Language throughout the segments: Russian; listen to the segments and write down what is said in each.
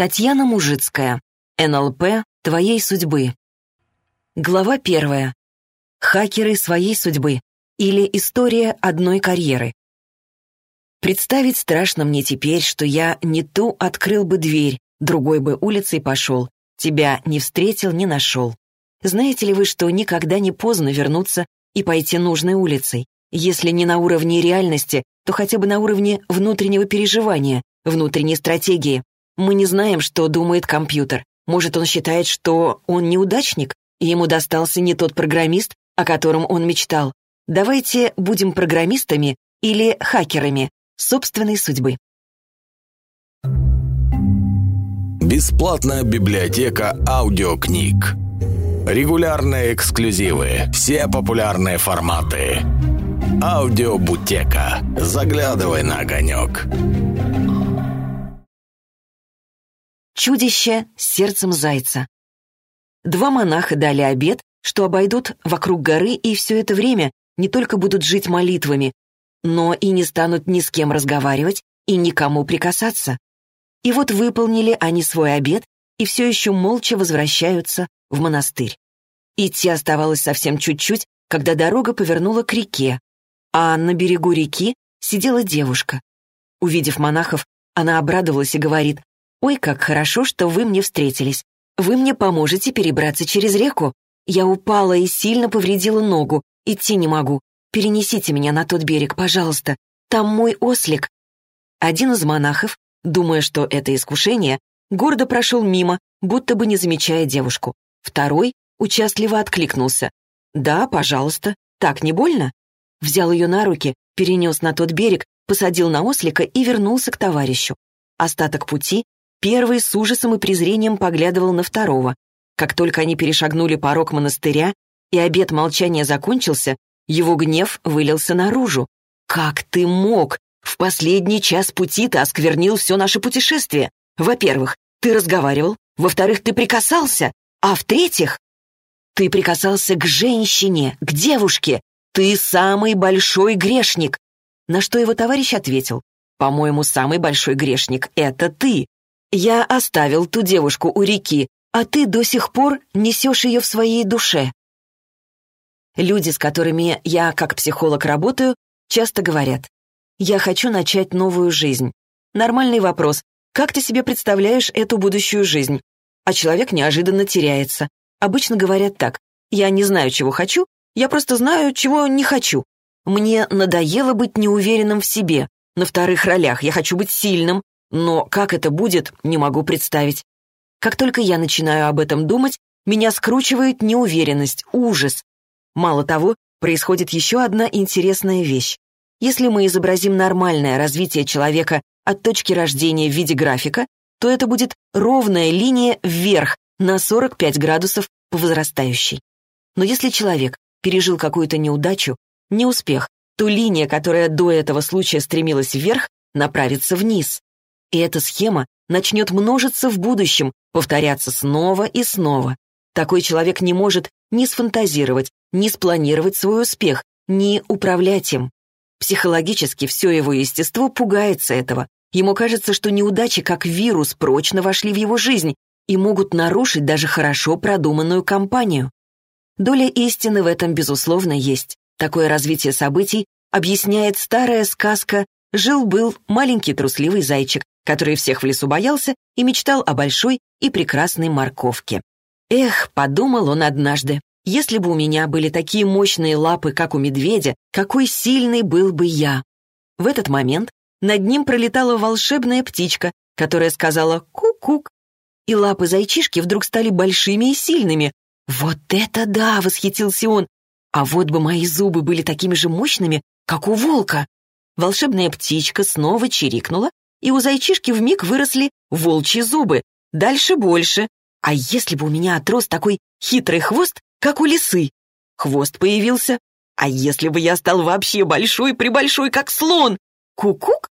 Татьяна Мужицкая. НЛП твоей судьбы. Глава первая. Хакеры своей судьбы. Или история одной карьеры. Представить страшно мне теперь, что я не ту открыл бы дверь, другой бы улицей пошел, тебя не встретил, не нашел. Знаете ли вы, что никогда не поздно вернуться и пойти нужной улицей? Если не на уровне реальности, то хотя бы на уровне внутреннего переживания, внутренней стратегии. Мы не знаем, что думает компьютер. Может, он считает, что он неудачник, и ему достался не тот программист, о котором он мечтал. Давайте будем программистами или хакерами собственной судьбы. Бесплатная библиотека аудиокниг. Регулярные эксклюзивы. Все популярные форматы. Аудиобутека. Заглядывай на огонек. Чудище с сердцем зайца. Два монаха дали обед, что обойдут вокруг горы и все это время не только будут жить молитвами, но и не станут ни с кем разговаривать и никому прикасаться. И вот выполнили они свой обед и все еще молча возвращаются в монастырь. Идти оставалось совсем чуть-чуть, когда дорога повернула к реке, а на берегу реки сидела девушка. Увидев монахов, она обрадовалась и говорит, «Ой, как хорошо, что вы мне встретились. Вы мне поможете перебраться через реку. Я упала и сильно повредила ногу, идти не могу. Перенесите меня на тот берег, пожалуйста. Там мой ослик». Один из монахов, думая, что это искушение, гордо прошел мимо, будто бы не замечая девушку. Второй участливо откликнулся. «Да, пожалуйста. Так не больно?» Взял ее на руки, перенес на тот берег, посадил на ослика и вернулся к товарищу. Остаток пути Первый с ужасом и презрением поглядывал на второго. Как только они перешагнули порог монастыря, и обед молчания закончился, его гнев вылился наружу. «Как ты мог? В последний час пути ты осквернил все наше путешествие. Во-первых, ты разговаривал, во-вторых, ты прикасался, а в-третьих, ты прикасался к женщине, к девушке. Ты самый большой грешник». На что его товарищ ответил, «По-моему, самый большой грешник — это ты. Я оставил ту девушку у реки, а ты до сих пор несешь ее в своей душе. Люди, с которыми я как психолог работаю, часто говорят, я хочу начать новую жизнь. Нормальный вопрос, как ты себе представляешь эту будущую жизнь? А человек неожиданно теряется. Обычно говорят так, я не знаю, чего хочу, я просто знаю, чего не хочу. Мне надоело быть неуверенным в себе. На вторых ролях я хочу быть сильным, но как это будет, не могу представить. Как только я начинаю об этом думать, меня скручивает неуверенность, ужас. Мало того, происходит еще одна интересная вещь. Если мы изобразим нормальное развитие человека от точки рождения в виде графика, то это будет ровная линия вверх на 45 градусов по возрастающей. Но если человек пережил какую-то неудачу, неуспех, то линия, которая до этого случая стремилась вверх, направится вниз. И эта схема начнет множиться в будущем, повторяться снова и снова. Такой человек не может ни сфантазировать, ни спланировать свой успех, ни управлять им. Психологически все его естество пугается этого. Ему кажется, что неудачи как вирус прочно вошли в его жизнь и могут нарушить даже хорошо продуманную кампанию. Доля истины в этом, безусловно, есть. Такое развитие событий объясняет старая сказка «Жил-был маленький трусливый зайчик, который всех в лесу боялся и мечтал о большой и прекрасной морковке. Эх, подумал он однажды, если бы у меня были такие мощные лапы, как у медведя, какой сильный был бы я. В этот момент над ним пролетала волшебная птичка, которая сказала «ку-кук», и лапы зайчишки вдруг стали большими и сильными. «Вот это да!» — восхитился он. «А вот бы мои зубы были такими же мощными, как у волка!» Волшебная птичка снова чирикнула и у зайчишки вмиг выросли волчьи зубы, дальше больше. А если бы у меня отрос такой хитрый хвост, как у лисы? Хвост появился. А если бы я стал вообще большой-пребольшой, как слон? Кукук?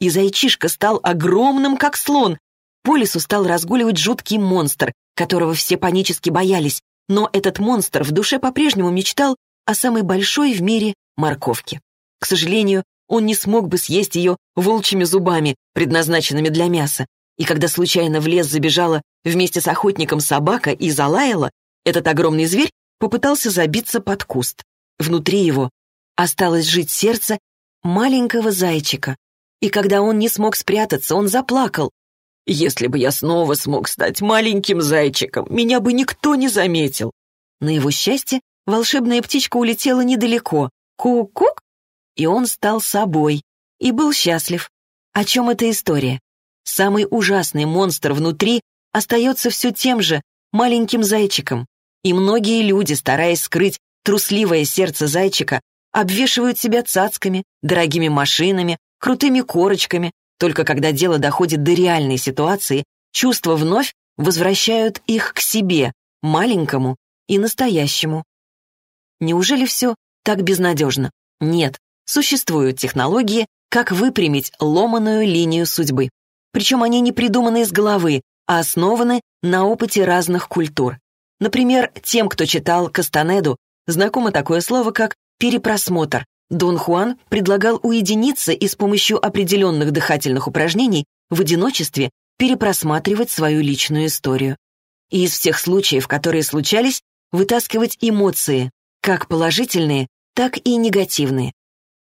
И зайчишка стал огромным, как слон. По лесу стал разгуливать жуткий монстр, которого все панически боялись. Но этот монстр в душе по-прежнему мечтал о самой большой в мире морковке. К сожалению, он не смог бы съесть ее волчьими зубами, предназначенными для мяса. И когда случайно в лес забежала вместе с охотником собака и залаяла, этот огромный зверь попытался забиться под куст. Внутри его осталось жить сердце маленького зайчика. И когда он не смог спрятаться, он заплакал. «Если бы я снова смог стать маленьким зайчиком, меня бы никто не заметил». На его счастье волшебная птичка улетела недалеко. Ку-кук! И он стал собой. И был счастлив. О чем эта история? Самый ужасный монстр внутри остается все тем же, маленьким зайчиком. И многие люди, стараясь скрыть трусливое сердце зайчика, обвешивают себя цацками, дорогими машинами, крутыми корочками. Только когда дело доходит до реальной ситуации, чувства вновь возвращают их к себе, маленькому и настоящему. Неужели все так безнадежно? Нет, существуют технологии, как выпрямить ломаную линию судьбы. Причем они не придуманы из головы, а основаны на опыте разных культур. Например, тем, кто читал Кастанеду, знакомо такое слово, как перепросмотр. Дон Хуан предлагал уединиться и с помощью определенных дыхательных упражнений в одиночестве перепросматривать свою личную историю. И из всех случаев, которые случались, вытаскивать эмоции, как положительные, так и негативные.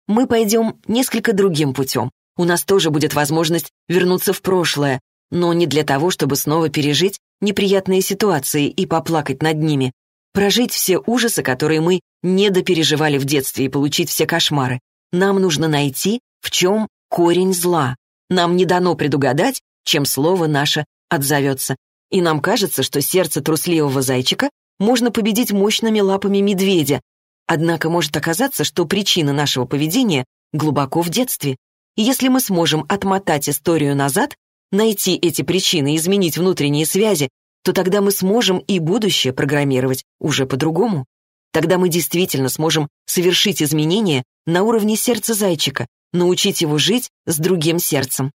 Мы пойдем несколько другим путем. У нас тоже будет возможность вернуться в прошлое, но не для того, чтобы снова пережить неприятные ситуации и поплакать над ними, прожить все ужасы, которые мы недопереживали в детстве и получить все кошмары. Нам нужно найти, в чем корень зла. Нам не дано предугадать, чем слово наше отзовется. И нам кажется, что сердце трусливого зайчика можно победить мощными лапами медведя. Однако может оказаться, что причина нашего поведения глубоко в детстве. И если мы сможем отмотать историю назад, найти эти причины изменить внутренние связи, то тогда мы сможем и будущее программировать уже по-другому. Тогда мы действительно сможем совершить изменения на уровне сердца зайчика, научить его жить с другим сердцем.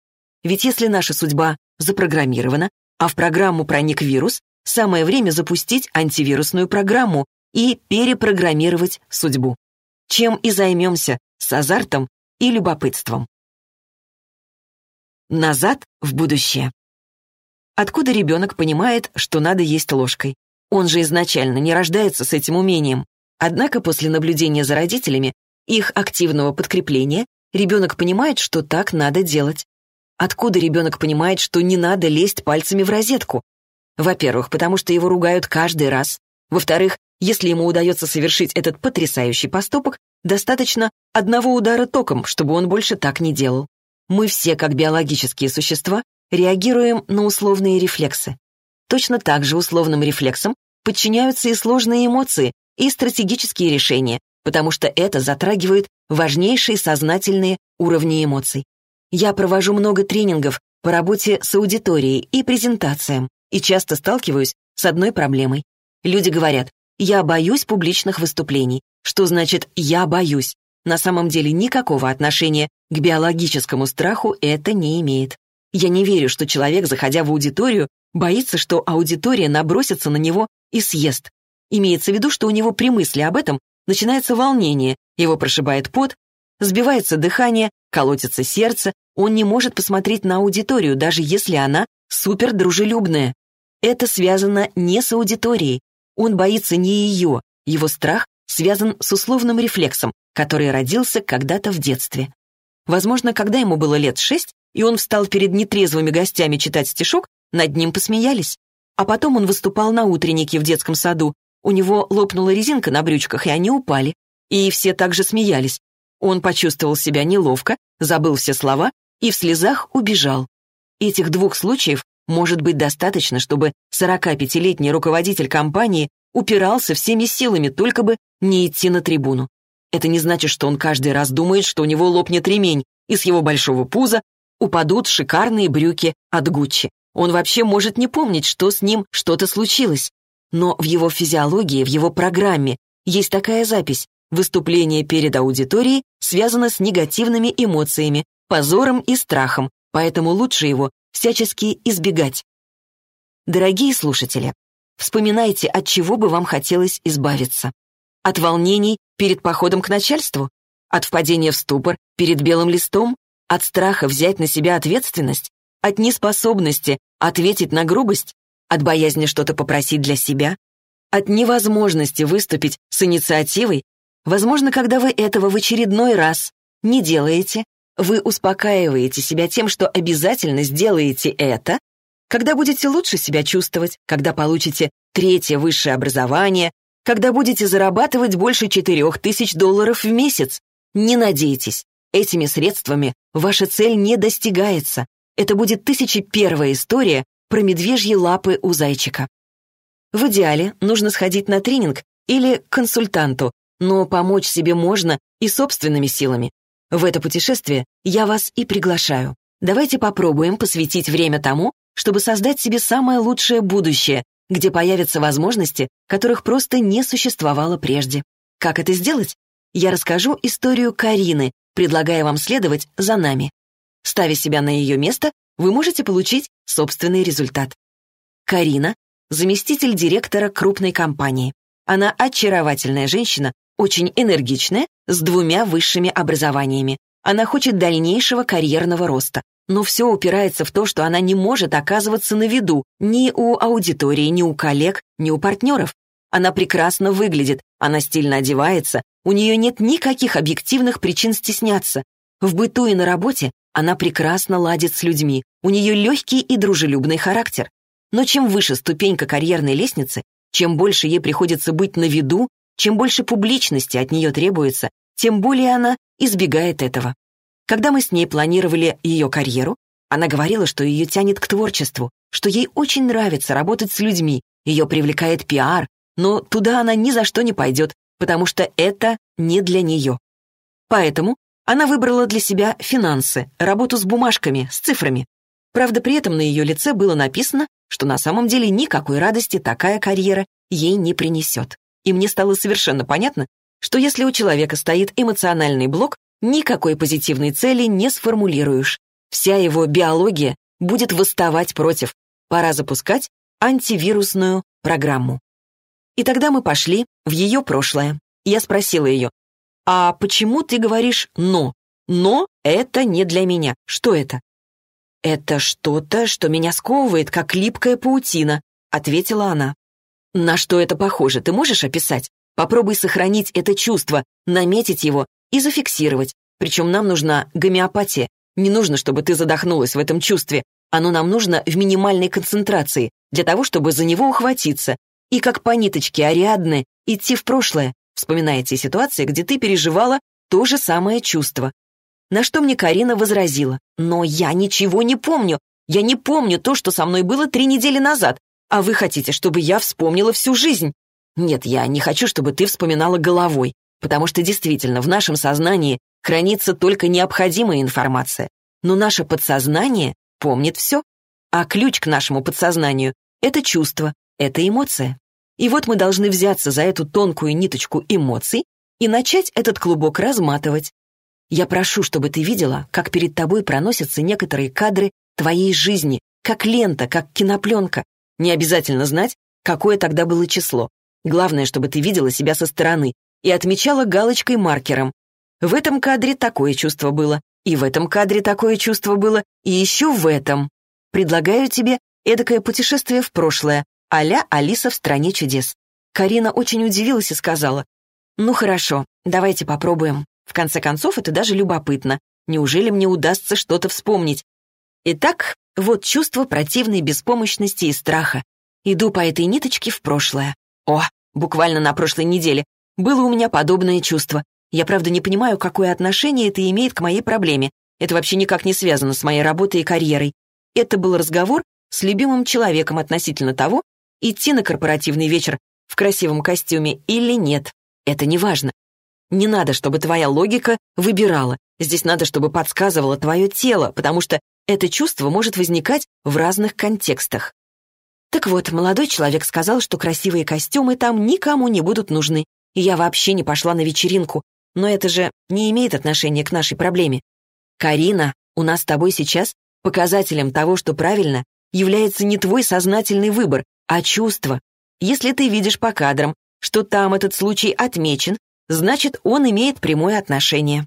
Ведь если наша судьба запрограммирована, а в программу проник вирус, самое время запустить антивирусную программу и перепрограммировать судьбу. Чем и займемся с азартом и любопытством. Назад в будущее. Откуда ребенок понимает, что надо есть ложкой? Он же изначально не рождается с этим умением. Однако после наблюдения за родителями, их активного подкрепления, ребенок понимает, что так надо делать. Откуда ребенок понимает, что не надо лезть пальцами в розетку? Во-первых, потому что его ругают каждый раз. Во-вторых, если ему удается совершить этот потрясающий поступок, достаточно одного удара током, чтобы он больше так не делал. Мы все, как биологические существа, реагируем на условные рефлексы. Точно так же условным рефлексам подчиняются и сложные эмоции, и стратегические решения, потому что это затрагивает важнейшие сознательные уровни эмоций. Я провожу много тренингов по работе с аудиторией и презентациям, и часто сталкиваюсь с одной проблемой. Люди говорят, я боюсь публичных выступлений. Что значит «я боюсь»? На самом деле никакого отношения к биологическому страху это не имеет. Я не верю, что человек, заходя в аудиторию, боится, что аудитория набросится на него и съест. Имеется в виду, что у него при мысли об этом начинается волнение, его прошибает пот, сбивается дыхание, колотится сердце, он не может посмотреть на аудиторию, даже если она супердружелюбная. Это связано не с аудиторией. Он боится не ее, его страх связан с условным рефлексом, который родился когда-то в детстве. Возможно, когда ему было лет шесть, и он встал перед нетрезвыми гостями читать стишок, над ним посмеялись. А потом он выступал на утреннике в детском саду. У него лопнула резинка на брючках, и они упали. И все также смеялись. Он почувствовал себя неловко, забыл все слова и в слезах убежал. Этих двух случаев может быть достаточно, чтобы 45-летний руководитель компании упирался всеми силами, только бы не идти на трибуну. Это не значит, что он каждый раз думает, что у него лопнет ремень, и с его большого пуза упадут шикарные брюки от Гуччи. Он вообще может не помнить, что с ним что-то случилось. Но в его физиологии, в его программе есть такая запись. Выступление перед аудиторией связано с негативными эмоциями, позором и страхом, поэтому лучше его всячески избегать. Дорогие слушатели, вспоминайте, от чего бы вам хотелось избавиться. От волнений перед походом к начальству? От впадения в ступор перед белым листом? От страха взять на себя ответственность? От неспособности ответить на грубость? От боязни что-то попросить для себя? От невозможности выступить с инициативой? Возможно, когда вы этого в очередной раз не делаете, вы успокаиваете себя тем, что обязательно сделаете это, когда будете лучше себя чувствовать, когда получите третье высшее образование, когда будете зарабатывать больше 4000 долларов в месяц. Не надейтесь, этими средствами ваша цель не достигается. Это будет тысяча первая история про медвежьи лапы у зайчика. В идеале нужно сходить на тренинг или к консультанту, но помочь себе можно и собственными силами. В это путешествие я вас и приглашаю. Давайте попробуем посвятить время тому, чтобы создать себе самое лучшее будущее, где появятся возможности, которых просто не существовало прежде. Как это сделать? Я расскажу историю Карины, предлагая вам следовать за нами. Ставя себя на ее место, вы можете получить собственный результат. Карина — заместитель директора крупной компании. Она очаровательная женщина, очень энергичная, с двумя высшими образованиями. Она хочет дальнейшего карьерного роста. Но все упирается в то, что она не может оказываться на виду ни у аудитории, ни у коллег, ни у партнеров. Она прекрасно выглядит, она стильно одевается, у нее нет никаких объективных причин стесняться. В быту и на работе она прекрасно ладит с людьми, у нее легкий и дружелюбный характер. Но чем выше ступенька карьерной лестницы, чем больше ей приходится быть на виду, чем больше публичности от нее требуется, тем более она избегает этого. Когда мы с ней планировали ее карьеру, она говорила, что ее тянет к творчеству, что ей очень нравится работать с людьми, ее привлекает пиар, но туда она ни за что не пойдет, потому что это не для нее. Поэтому она выбрала для себя финансы, работу с бумажками, с цифрами. Правда, при этом на ее лице было написано, что на самом деле никакой радости такая карьера ей не принесет. И мне стало совершенно понятно, что если у человека стоит эмоциональный блок, никакой позитивной цели не сформулируешь. Вся его биология будет восставать против. Пора запускать антивирусную программу. И тогда мы пошли в ее прошлое. Я спросила ее, «А почему ты говоришь «но»?» «Но — это не для меня. Что это?» «Это что-то, что меня сковывает, как липкая паутина», — ответила она. «На что это похоже, ты можешь описать? Попробуй сохранить это чувство, наметить его и зафиксировать. Причем нам нужна гомеопатия. Не нужно, чтобы ты задохнулась в этом чувстве. Оно нам нужно в минимальной концентрации, для того, чтобы за него ухватиться. И как по ниточке Ариадны идти в прошлое, вспоминая те ситуации, где ты переживала то же самое чувство. На что мне Карина возразила. «Но я ничего не помню. Я не помню то, что со мной было три недели назад. А вы хотите, чтобы я вспомнила всю жизнь? Нет, я не хочу, чтобы ты вспоминала головой потому что действительно в нашем сознании хранится только необходимая информация, но наше подсознание помнит все, а ключ к нашему подсознанию — это чувство, это эмоция. И вот мы должны взяться за эту тонкую ниточку эмоций и начать этот клубок разматывать. Я прошу, чтобы ты видела, как перед тобой проносятся некоторые кадры твоей жизни, как лента, как кинопленка. Не обязательно знать, какое тогда было число. Главное, чтобы ты видела себя со стороны, и отмечала галочкой-маркером. В этом кадре такое чувство было, и в этом кадре такое чувство было, и еще в этом. Предлагаю тебе эдакое путешествие в прошлое, а-ля Алиса в «Стране чудес». Карина очень удивилась и сказала, «Ну хорошо, давайте попробуем. В конце концов, это даже любопытно. Неужели мне удастся что-то вспомнить? Итак, вот чувство противной беспомощности и страха. Иду по этой ниточке в прошлое. О, буквально на прошлой неделе было у меня подобное чувство. Я, правда, не понимаю, какое отношение это имеет к моей проблеме. Это вообще никак не связано с моей работой и карьерой. Это был разговор с любимым человеком относительно того, идти на корпоративный вечер в красивом костюме или нет. Это не важно. Не надо, чтобы твоя логика выбирала. Здесь надо, чтобы подсказывало твое тело, потому что это чувство может возникать в разных контекстах. Так вот, молодой человек сказал, что красивые костюмы там никому не будут нужны, и я вообще не пошла на вечеринку. Но это же не имеет отношения к нашей проблеме. Карина, у нас с тобой сейчас показателем того, что правильно, является не твой сознательный выбор, а чувство. Если ты видишь по кадрам, что там этот случай отмечен, значит, он имеет прямое отношение.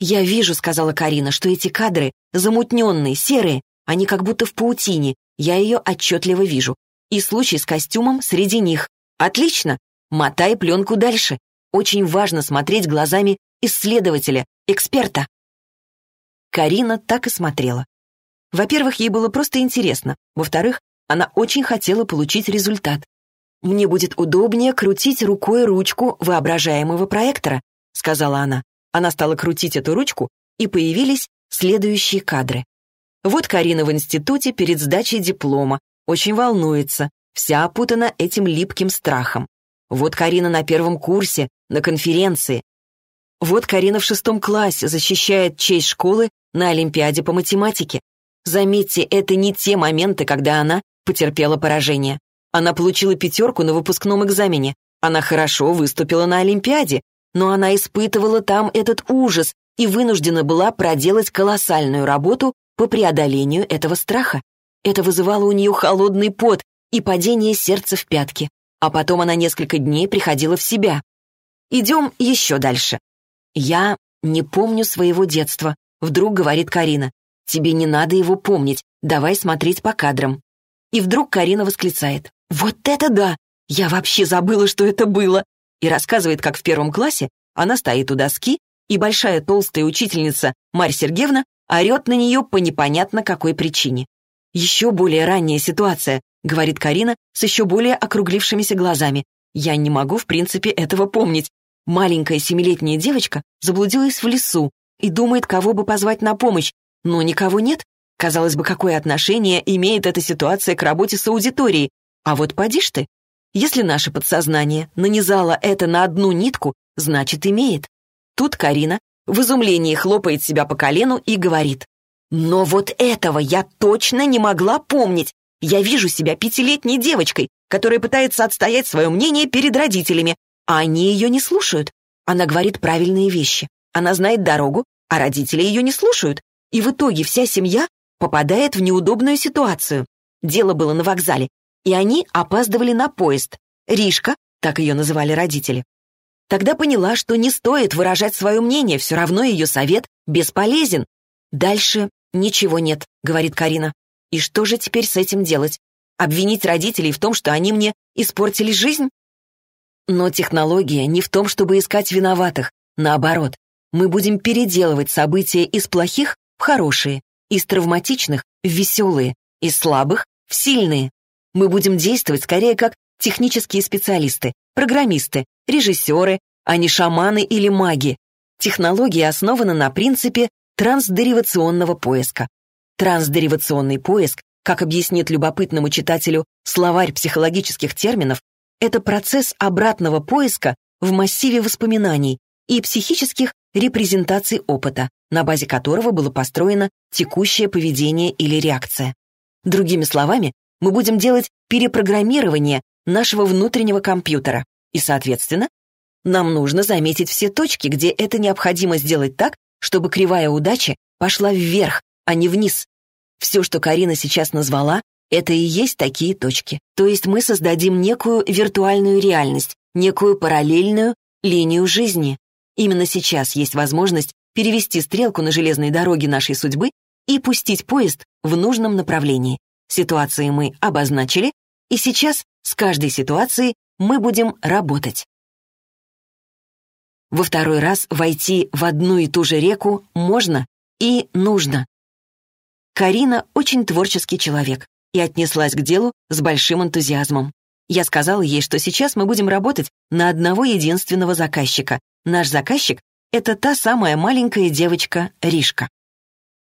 «Я вижу», — сказала Карина, — «что эти кадры замутненные, серые, Они как будто в паутине, я ее отчетливо вижу. И случай с костюмом среди них. Отлично! Мотай пленку дальше. Очень важно смотреть глазами исследователя, эксперта. Карина так и смотрела. Во-первых, ей было просто интересно. Во-вторых, она очень хотела получить результат. «Мне будет удобнее крутить рукой ручку воображаемого проектора», сказала она. Она стала крутить эту ручку, и появились следующие кадры. Вот Карина в институте перед сдачей диплома, очень волнуется, вся опутана этим липким страхом. Вот Карина на первом курсе, на конференции. Вот Карина в шестом классе защищает честь школы на Олимпиаде по математике. Заметьте, это не те моменты, когда она потерпела поражение. Она получила пятерку на выпускном экзамене. Она хорошо выступила на Олимпиаде, но она испытывала там этот ужас и вынуждена была проделать колоссальную работу по преодолению этого страха. Это вызывало у нее холодный пот и падение сердца в пятки. А потом она несколько дней приходила в себя. Идем еще дальше. «Я не помню своего детства», — вдруг говорит Карина. «Тебе не надо его помнить, давай смотреть по кадрам». И вдруг Карина восклицает. «Вот это да! Я вообще забыла, что это было!» И рассказывает, как в первом классе она стоит у доски, и большая толстая учительница Марья Сергеевна орет на нее по непонятно какой причине. «Еще более ранняя ситуация», — говорит Карина с еще более округлившимися глазами. «Я не могу, в принципе, этого помнить. Маленькая семилетняя девочка заблудилась в лесу и думает, кого бы позвать на помощь, но никого нет. Казалось бы, какое отношение имеет эта ситуация к работе с аудиторией? А вот поди ты. Если наше подсознание нанизало это на одну нитку, значит, имеет. Тут Карина в изумлении хлопает себя по колену и говорит. «Но вот этого я точно не могла помнить. Я вижу себя пятилетней девочкой, которая пытается отстоять свое мнение перед родителями, а они ее не слушают. Она говорит правильные вещи. Она знает дорогу, а родители ее не слушают. И в итоге вся семья попадает в неудобную ситуацию. Дело было на вокзале, и они опаздывали на поезд. Ришка, так ее называли родители, Тогда поняла, что не стоит выражать свое мнение, все равно ее совет бесполезен. «Дальше ничего нет», — говорит Карина. «И что же теперь с этим делать? Обвинить родителей в том, что они мне испортили жизнь?» Но технология не в том, чтобы искать виноватых. Наоборот, мы будем переделывать события из плохих в хорошие, из травматичных в веселые, из слабых в сильные. Мы будем действовать скорее как технические специалисты, программисты, режиссеры, а не шаманы или маги. Технология основана на принципе трансдеривационного поиска. Трансдеривационный поиск, как объяснит любопытному читателю словарь психологических терминов, это процесс обратного поиска в массиве воспоминаний и психических репрезентаций опыта, на базе которого было построено текущее поведение или реакция. Другими словами, мы будем делать перепрограммирование нашего внутреннего компьютера, и, соответственно, нам нужно заметить все точки, где это необходимо сделать так, чтобы кривая удачи пошла вверх, а не вниз. Все, что Карина сейчас назвала, это и есть такие точки. То есть мы создадим некую виртуальную реальность, некую параллельную линию жизни. Именно сейчас есть возможность перевести стрелку на железной дороге нашей судьбы и пустить поезд в нужном направлении. Ситуации мы обозначили, и сейчас с каждой ситуацией мы будем работать. Во второй раз войти в одну и ту же реку можно и нужно. Карина очень творческий человек и отнеслась к делу с большим энтузиазмом. Я сказала ей, что сейчас мы будем работать на одного единственного заказчика. Наш заказчик — это та самая маленькая девочка Ришка.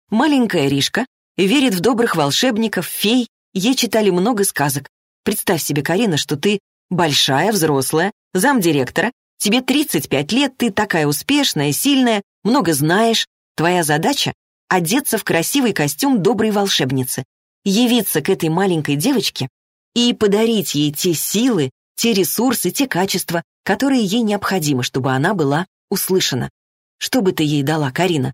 Маленькая Ришка верит в добрых волшебников, фей, ей читали много сказок. Представь себе, Карина, что ты Большая, взрослая, замдиректора, тебе 35 лет, ты такая успешная, сильная, много знаешь. Твоя задача — одеться в красивый костюм доброй волшебницы, явиться к этой маленькой девочке и подарить ей те силы, те ресурсы, те качества, которые ей необходимы, чтобы она была услышана. Что бы ты ей дала, Карина?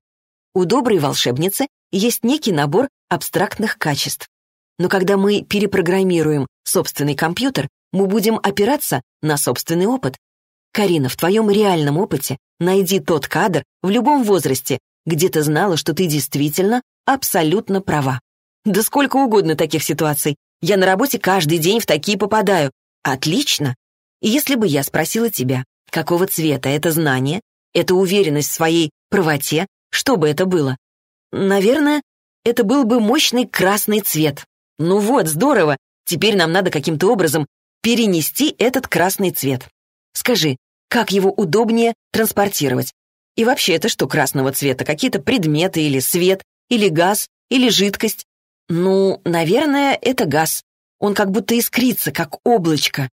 У доброй волшебницы есть некий набор абстрактных качеств. Но когда мы перепрограммируем собственный компьютер, мы будем опираться на собственный опыт. Карина, в твоем реальном опыте найди тот кадр в любом возрасте, где ты знала, что ты действительно абсолютно права. Да сколько угодно таких ситуаций. Я на работе каждый день в такие попадаю. Отлично. Если бы я спросила тебя, какого цвета это знание, это уверенность в своей правоте, что бы это было? Наверное, это был бы мощный красный цвет. Ну вот, здорово. Теперь нам надо каким-то образом перенести этот красный цвет. Скажи, как его удобнее транспортировать? И вообще, это что красного цвета? Какие-то предметы или свет, или газ, или жидкость? Ну, наверное, это газ. Он как будто искрится, как облачко.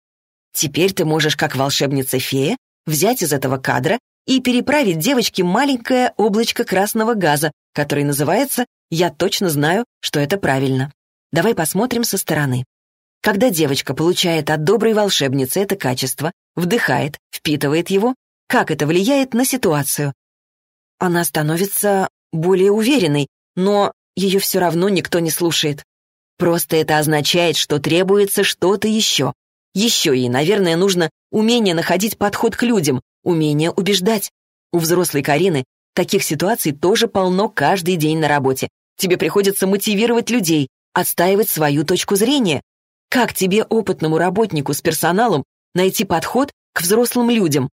Теперь ты можешь, как волшебница-фея, взять из этого кадра и переправить девочке маленькое облачко красного газа, который называется «Я точно знаю, что это правильно». Давай посмотрим со стороны. Когда девочка получает от доброй волшебницы это качество, вдыхает, впитывает его, как это влияет на ситуацию? Она становится более уверенной, но ее все равно никто не слушает. Просто это означает, что требуется что-то еще. Еще ей, наверное, нужно умение находить подход к людям, умение убеждать. У взрослой Карины таких ситуаций тоже полно каждый день на работе. Тебе приходится мотивировать людей, отстаивать свою точку зрения. Как тебе, опытному работнику с персоналом, найти подход к взрослым людям?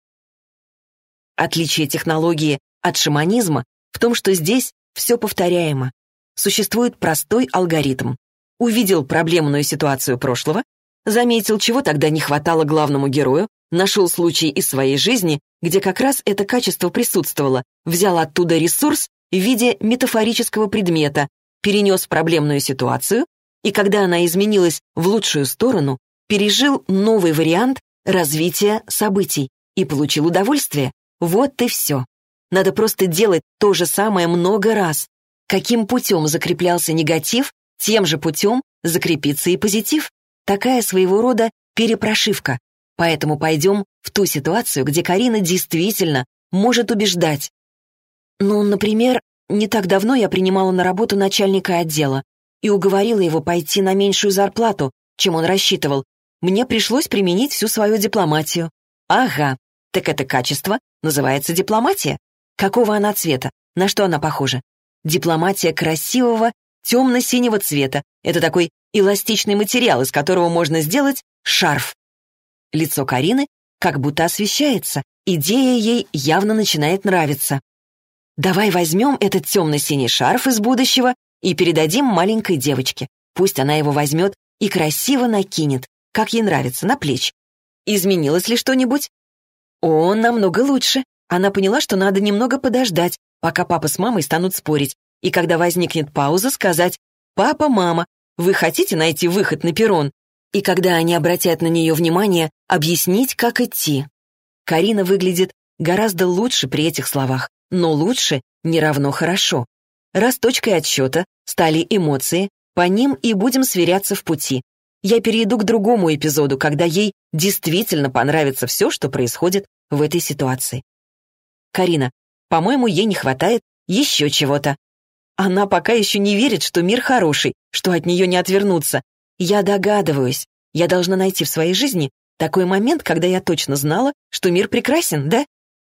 Отличие технологии от шаманизма в том, что здесь все повторяемо. Существует простой алгоритм. Увидел проблемную ситуацию прошлого, заметил, чего тогда не хватало главному герою, нашел случай из своей жизни, где как раз это качество присутствовало, взял оттуда ресурс в виде метафорического предмета, перенес проблемную ситуацию, и когда она изменилась в лучшую сторону, пережил новый вариант развития событий и получил удовольствие. Вот и все. Надо просто делать то же самое много раз. Каким путем закреплялся негатив, тем же путем закрепится и позитив. Такая своего рода перепрошивка. Поэтому пойдем в ту ситуацию, где Карина действительно может убеждать. Ну, например, не так давно я принимала на работу начальника отдела и уговорила его пойти на меньшую зарплату, чем он рассчитывал. Мне пришлось применить всю свою дипломатию. Ага, так это качество называется дипломатия. Какого она цвета? На что она похожа? Дипломатия красивого темно-синего цвета. Это такой эластичный материал, из которого можно сделать шарф. Лицо Карины как будто освещается. Идея ей явно начинает нравиться. Давай возьмем этот темно-синий шарф из будущего и передадим маленькой девочке. Пусть она его возьмет и красиво накинет, как ей нравится, на плечи. Изменилось ли что-нибудь? О, намного лучше. Она поняла, что надо немного подождать, пока папа с мамой станут спорить, и когда возникнет пауза, сказать «Папа, мама, вы хотите найти выход на перрон?» И когда они обратят на нее внимание, объяснить, как идти. Карина выглядит гораздо лучше при этих словах, но лучше не равно хорошо. Раз точкой отсчета стали эмоции, по ним и будем сверяться в пути. Я перейду к другому эпизоду, когда ей действительно понравится все, что происходит в этой ситуации. Карина, по-моему, ей не хватает еще чего-то. Она пока еще не верит, что мир хороший, что от нее не отвернуться. Я догадываюсь. Я должна найти в своей жизни такой момент, когда я точно знала, что мир прекрасен, да?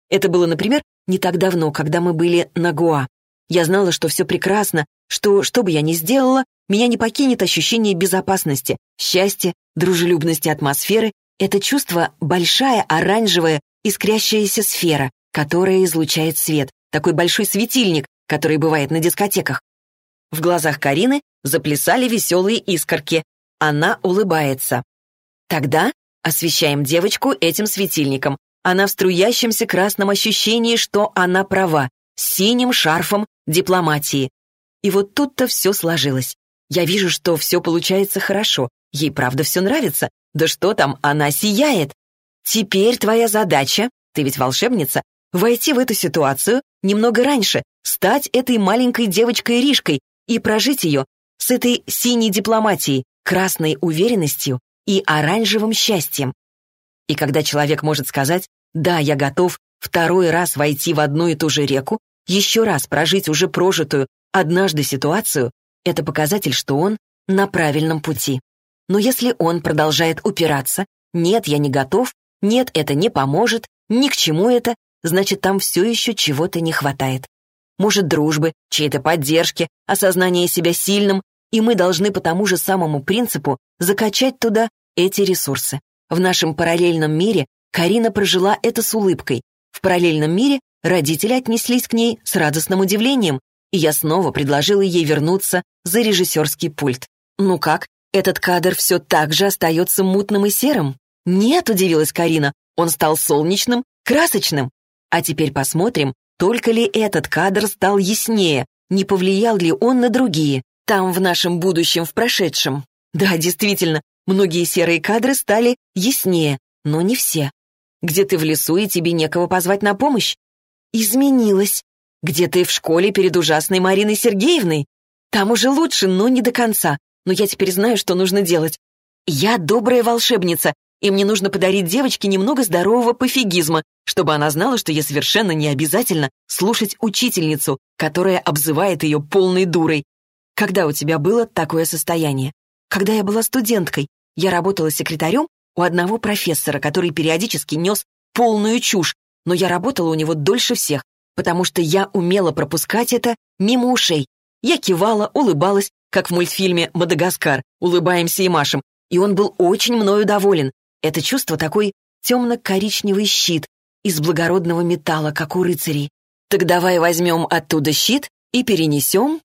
Это было, например, не так давно, когда мы были на Гуа. Я знала, что все прекрасно, что, что бы я ни сделала, меня не покинет ощущение безопасности, счастья, дружелюбности атмосферы. Это чувство — большая оранжевая искрящаяся сфера, которая излучает свет, такой большой светильник, который бывает на дискотеках. В глазах Карины заплясали веселые искорки. Она улыбается. Тогда освещаем девочку этим светильником. Она в струящемся красном ощущении, что она права, синим шарфом дипломатии. И вот тут-то все сложилось. Я вижу, что все получается хорошо. Ей правда все нравится. Да что там, она сияет. Теперь твоя задача, ты ведь волшебница, войти в эту ситуацию немного раньше, стать этой маленькой девочкой Ришкой и прожить ее с этой синей дипломатией, красной уверенностью и оранжевым счастьем. И когда человек может сказать «да, я готов второй раз войти в одну и ту же реку, еще раз прожить уже прожитую однажды ситуацию, это показатель, что он на правильном пути. Но если он продолжает упираться «нет, я не готов», «нет, это не поможет», «ни к чему это», значит, там все еще чего-то не хватает. Может, дружбы, чьей-то поддержки, осознания себя сильным, и мы должны по тому же самому принципу закачать туда эти ресурсы. В нашем параллельном мире Карина прожила это с улыбкой. В параллельном мире родители отнеслись к ней с радостным удивлением, и я снова предложила ей вернуться за режиссерский пульт. «Ну как, этот кадр все так же остается мутным и серым?» «Нет», — удивилась Карина, — «он стал солнечным, красочным». А теперь посмотрим, только ли этот кадр стал яснее, не повлиял ли он на другие, там, в нашем будущем, в прошедшем. Да, действительно, многие серые кадры стали яснее, но не все. Где ты в лесу, и тебе некого позвать на помощь? Изменилось. Где ты в школе перед ужасной Мариной Сергеевной? Там уже лучше, но не до конца. Но я теперь знаю, что нужно делать. Я добрая волшебница, и мне нужно подарить девочке немного здорового пофигизма, чтобы она знала, что ей совершенно не обязательно слушать учительницу, которая обзывает ее полной дурой. Когда у тебя было такое состояние? Когда я была студенткой, я работала секретарем у одного профессора, который периодически нес полную чушь, но я работала у него дольше всех, потому что я умела пропускать это мимо ушей. Я кивала, улыбалась, как в мультфильме «Мадагаскар», улыбаемся и машем, и он был очень мною доволен. Это чувство такой темно-коричневый щит из благородного металла, как у рыцарей. Так давай возьмем оттуда щит и перенесем.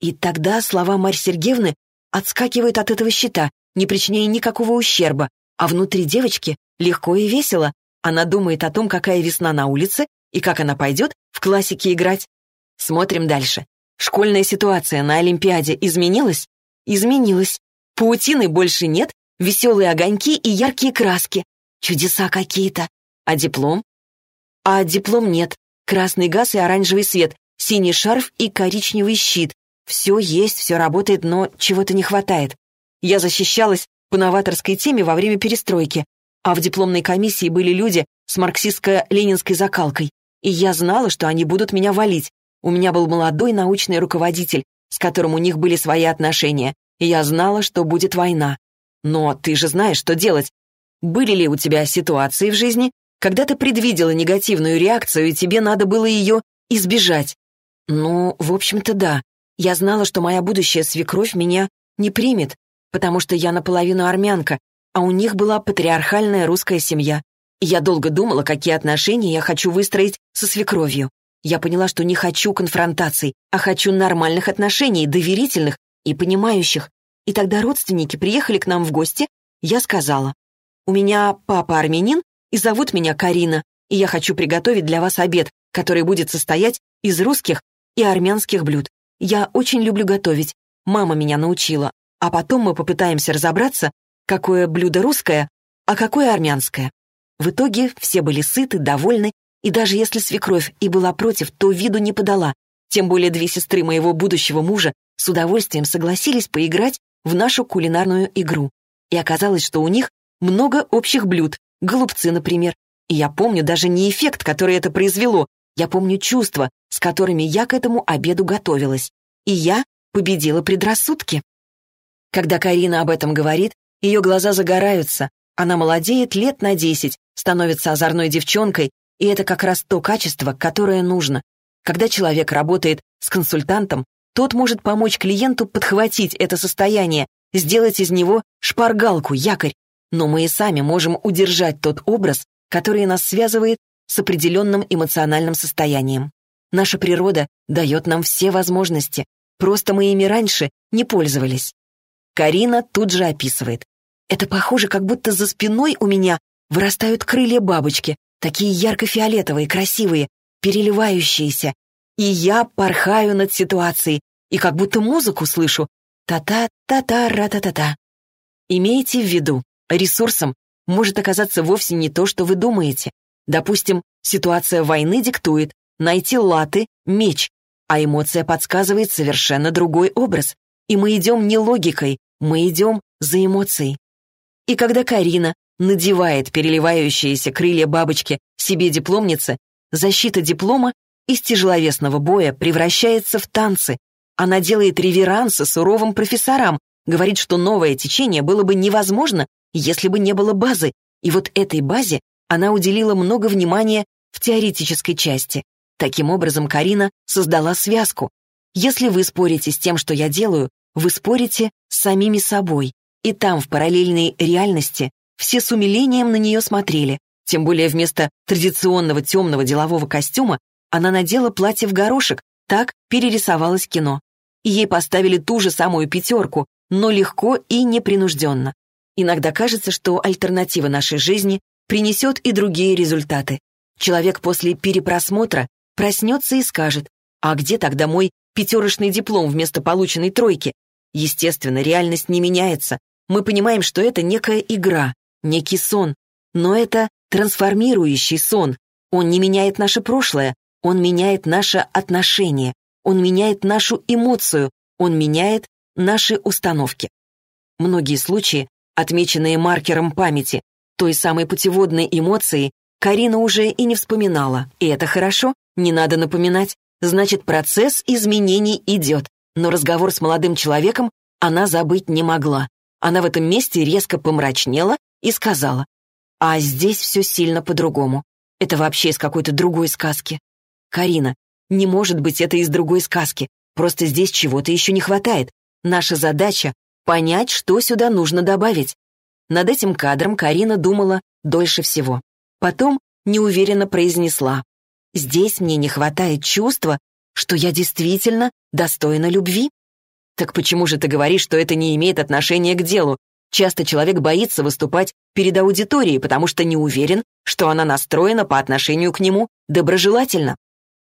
И тогда слова Марь Сергеевны отскакивают от этого щита, не причиняя никакого ущерба, а внутри девочки легко и весело. Она думает о том, какая весна на улице и как она пойдет в классике играть. Смотрим дальше. Школьная ситуация на Олимпиаде изменилась? Изменилась. Паутины больше нет, веселые огоньки и яркие краски. Чудеса какие-то. А диплом? А диплом нет. Красный газ и оранжевый свет, синий шарф и коричневый щит. Все есть, все работает, но чего-то не хватает. Я защищалась по новаторской теме во время перестройки, а в дипломной комиссии были люди с марксистско-ленинской закалкой, и я знала, что они будут меня валить. У меня был молодой научный руководитель, с которым у них были свои отношения, и я знала, что будет война. Но ты же знаешь, что делать. Были ли у тебя ситуации в жизни, когда ты предвидела негативную реакцию, и тебе надо было ее избежать? Ну, в общем-то, да. Я знала, что моя будущая свекровь меня не примет, потому что я наполовину армянка, а у них была патриархальная русская семья. И я долго думала, какие отношения я хочу выстроить со свекровью. Я поняла, что не хочу конфронтаций, а хочу нормальных отношений, доверительных и понимающих. И тогда родственники приехали к нам в гости, я сказала, «У меня папа армянин, и зовут меня Карина, и я хочу приготовить для вас обед, который будет состоять из русских и армянских блюд. Я очень люблю готовить. Мама меня научила. А потом мы попытаемся разобраться, какое блюдо русское, а какое армянское. В итоге все были сыты, довольны, и даже если свекровь и была против, то виду не подала. Тем более две сестры моего будущего мужа с удовольствием согласились поиграть в нашу кулинарную игру. И оказалось, что у них много общих блюд, голубцы, например. И я помню даже не эффект, который это произвело, я помню чувства, с которыми я к этому обеду готовилась. И я победила предрассудки. Когда Карина об этом говорит, ее глаза загораются, она молодеет лет на десять, становится озорной девчонкой, и это как раз то качество, которое нужно. Когда человек работает с консультантом, тот может помочь клиенту подхватить это состояние, сделать из него шпаргалку, якорь. Но мы и сами можем удержать тот образ, который нас связывает с определенным эмоциональным состоянием. Наша природа дает нам все возможности, просто мы ими раньше не пользовались. Карина тут же описывает. Это похоже, как будто за спиной у меня вырастают крылья бабочки, такие ярко-фиолетовые, красивые, переливающиеся. И я порхаю над ситуацией, и как будто музыку слышу. Та-та-та-та-ра-та-та-та. Имейте в виду, ресурсом может оказаться вовсе не то, что вы думаете. Допустим, ситуация войны диктует найти латы, меч, а эмоция подсказывает совершенно другой образ. И мы идем не логикой, мы идем за эмоцией. И когда Карина надевает переливающиеся крылья бабочки себе дипломнице, защита диплома из тяжеловесного боя превращается в танцы. Она делает реверансы суровым профессорам, говорит, что новое течение было бы невозможно, если бы не было базы. И вот этой базе она уделила много внимания в теоретической части. Таким образом, Карина создала связку. Если вы спорите с тем, что я делаю, вы спорите с самими собой, и там, в параллельной реальности, все с умилением на нее смотрели, тем более вместо традиционного темного делового костюма она надела платье в горошек, так перерисовалось кино. И ей поставили ту же самую пятерку, но легко и непринужденно. Иногда кажется, что альтернатива нашей жизни принесет и другие результаты. Человек после перепросмотра проснется и скажет, а где тогда мой пятерочный диплом вместо полученной тройки? Естественно, реальность не меняется. Мы понимаем, что это некая игра, некий сон. Но это трансформирующий сон. Он не меняет наше прошлое, он меняет наше отношение, он меняет нашу эмоцию, он меняет наши установки. Многие случаи, отмеченные маркером памяти, той самой путеводной эмоции, Карина уже и не вспоминала. И это хорошо, не надо напоминать. Значит, процесс изменений идет. Но разговор с молодым человеком она забыть не могла. Она в этом месте резко помрачнела и сказала, «А здесь все сильно по-другому. Это вообще из какой-то другой сказки. Карина, не может быть это из другой сказки. Просто здесь чего-то еще не хватает. Наша задача — понять, что сюда нужно добавить. Над этим кадром Карина думала дольше всего. Потом неуверенно произнесла. «Здесь мне не хватает чувства, что я действительно достойна любви». «Так почему же ты говоришь, что это не имеет отношения к делу? Часто человек боится выступать перед аудиторией, потому что не уверен, что она настроена по отношению к нему доброжелательно.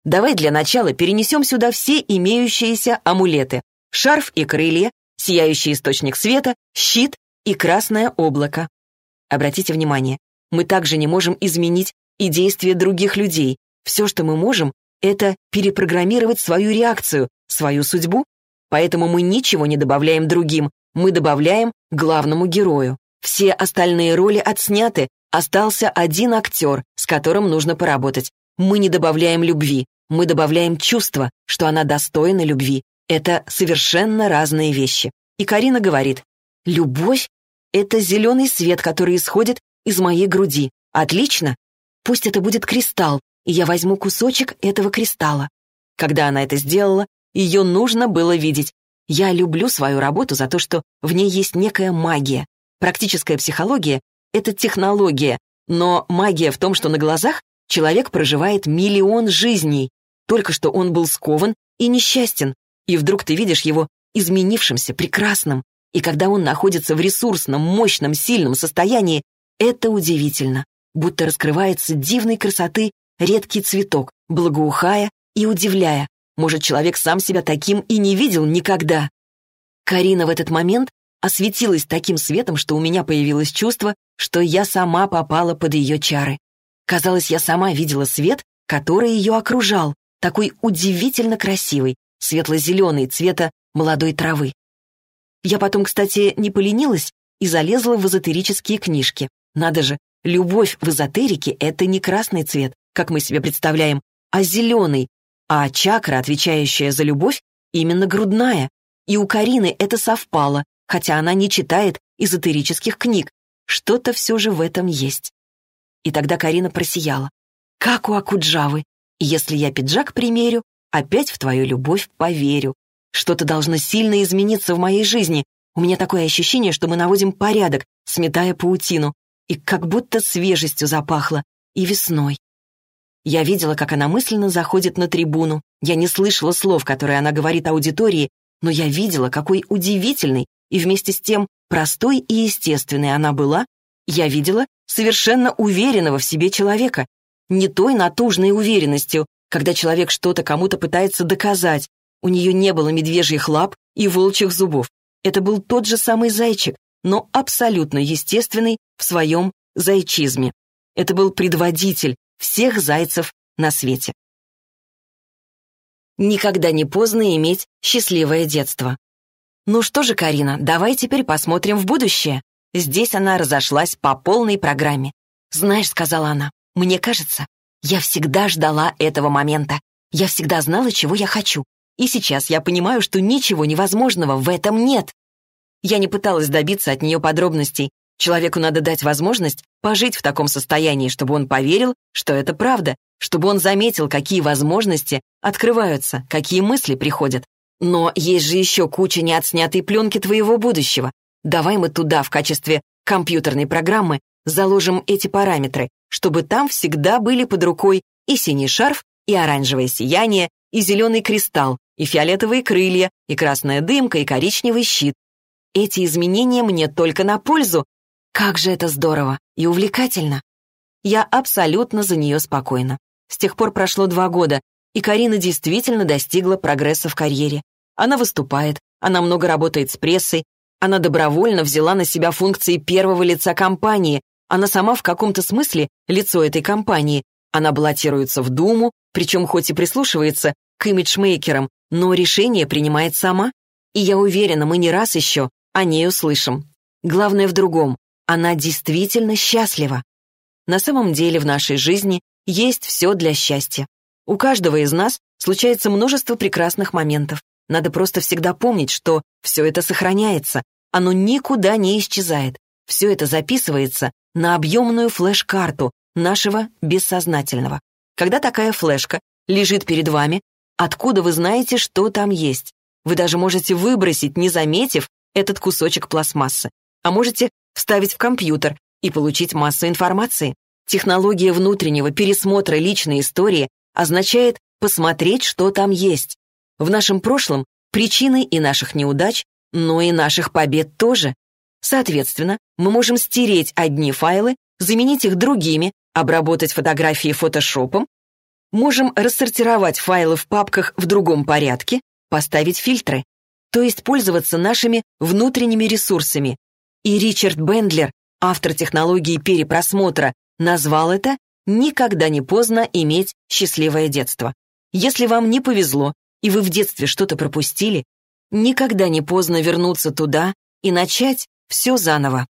Давай для начала перенесем сюда все имеющиеся амулеты. Шарф и крылья, сияющий источник света, щит и красное облако. Обратите внимание, мы также не можем изменить и действия других людей. Все, что мы можем, это перепрограммировать свою реакцию, свою судьбу. Поэтому мы ничего не добавляем другим, мы добавляем главному герою. Все остальные роли отсняты, остался один актер, с которым нужно поработать. Мы не добавляем любви, мы добавляем чувство, что она достойна любви. Это совершенно разные вещи. И Карина говорит, любовь это зеленый свет, который исходит из моей груди. Отлично. Пусть это будет кристалл, и я возьму кусочек этого кристалла. Когда она это сделала, ее нужно было видеть. Я люблю свою работу за то, что в ней есть некая магия. Практическая психология — это технология, но магия в том, что на глазах человек проживает миллион жизней. Только что он был скован и несчастен, и вдруг ты видишь его изменившимся, прекрасным, и когда он находится в ресурсном, мощном, сильном состоянии, это удивительно. Будто раскрывается дивной красоты редкий цветок, благоухая и удивляя. Может, человек сам себя таким и не видел никогда. Карина в этот момент осветилась таким светом, что у меня появилось чувство, что я сама попала под ее чары. Казалось, я сама видела свет, который ее окружал, такой удивительно красивый, светло-зеленый, цвета молодой травы. Я потом, кстати, не поленилась и залезла в эзотерические книжки. Надо же, любовь в эзотерике — это не красный цвет, как мы себе представляем, а зеленый, а чакра, отвечающая за любовь, именно грудная. И у Карины это совпало, хотя она не читает эзотерических книг. Что-то все же в этом есть. И тогда Карина просияла. Как у Акуджавы. Если я пиджак примерю, опять в твою любовь поверю. Что-то должно сильно измениться в моей жизни. У меня такое ощущение, что мы наводим порядок, сметая паутину. И как будто свежестью запахло. И весной. Я видела, как она мысленно заходит на трибуну. Я не слышала слов, которые она говорит аудитории, но я видела, какой удивительной и вместе с тем простой и естественной она была. Я видела совершенно уверенного в себе человека. Не той натужной уверенностью, когда человек что-то кому-то пытается доказать, у нее не было медвежьих лап и волчьих зубов. Это был тот же самый зайчик, но абсолютно естественный в своем зайчизме. Это был предводитель всех зайцев на свете. Никогда не поздно иметь счастливое детство. Ну что же, Карина, давай теперь посмотрим в будущее. Здесь она разошлась по полной программе. «Знаешь», — сказала она, — «мне кажется, я всегда ждала этого момента. Я всегда знала, чего я хочу. И сейчас я понимаю, что ничего невозможного в этом нет. Я не пыталась добиться от нее подробностей. Человеку надо дать возможность пожить в таком состоянии, чтобы он поверил, что это правда, чтобы он заметил, какие возможности открываются, какие мысли приходят. Но есть же еще куча неотснятой пленки твоего будущего. Давай мы туда в качестве компьютерной программы заложим эти параметры, чтобы там всегда были под рукой и синий шарф, и оранжевое сияние, и зеленый кристалл, и фиолетовые крылья, и красная дымка, и коричневый щит. Эти изменения мне только на пользу. Как же это здорово и увлекательно. Я абсолютно за нее спокойна. С тех пор прошло два года, и Карина действительно достигла прогресса в карьере. Она выступает, она много работает с прессой, она добровольно взяла на себя функции первого лица компании, она сама в каком-то смысле лицо этой компании. Она баллотируется в Думу, причем хоть и прислушивается к имиджмейкерам, но решение принимает сама. И я уверена, мы не раз еще о ней услышим. Главное в другом. Она действительно счастлива. На самом деле в нашей жизни есть все для счастья. У каждого из нас случается множество прекрасных моментов. Надо просто всегда помнить, что все это сохраняется, оно никуда не исчезает. Все это записывается на объемную флеш-карту нашего бессознательного. Когда такая флешка лежит перед вами, откуда вы знаете, что там есть? Вы даже можете выбросить, не заметив, этот кусочек пластмассы. А можете вставить в компьютер и получить массу информации. Технология внутреннего пересмотра личной истории означает посмотреть, что там есть. В нашем прошлом причины и наших неудач, но и наших побед тоже. Соответственно, мы можем стереть одни файлы, заменить их другими, обработать фотографии фотошопом, можем рассортировать файлы в папках в другом порядке, поставить фильтры, то есть пользоваться нашими внутренними ресурсами. И Ричард Бендлер, автор технологии перепросмотра, назвал это «никогда не поздно иметь счастливое детство». Если вам не повезло, и вы в детстве что-то пропустили, никогда не поздно вернуться туда и начать все заново.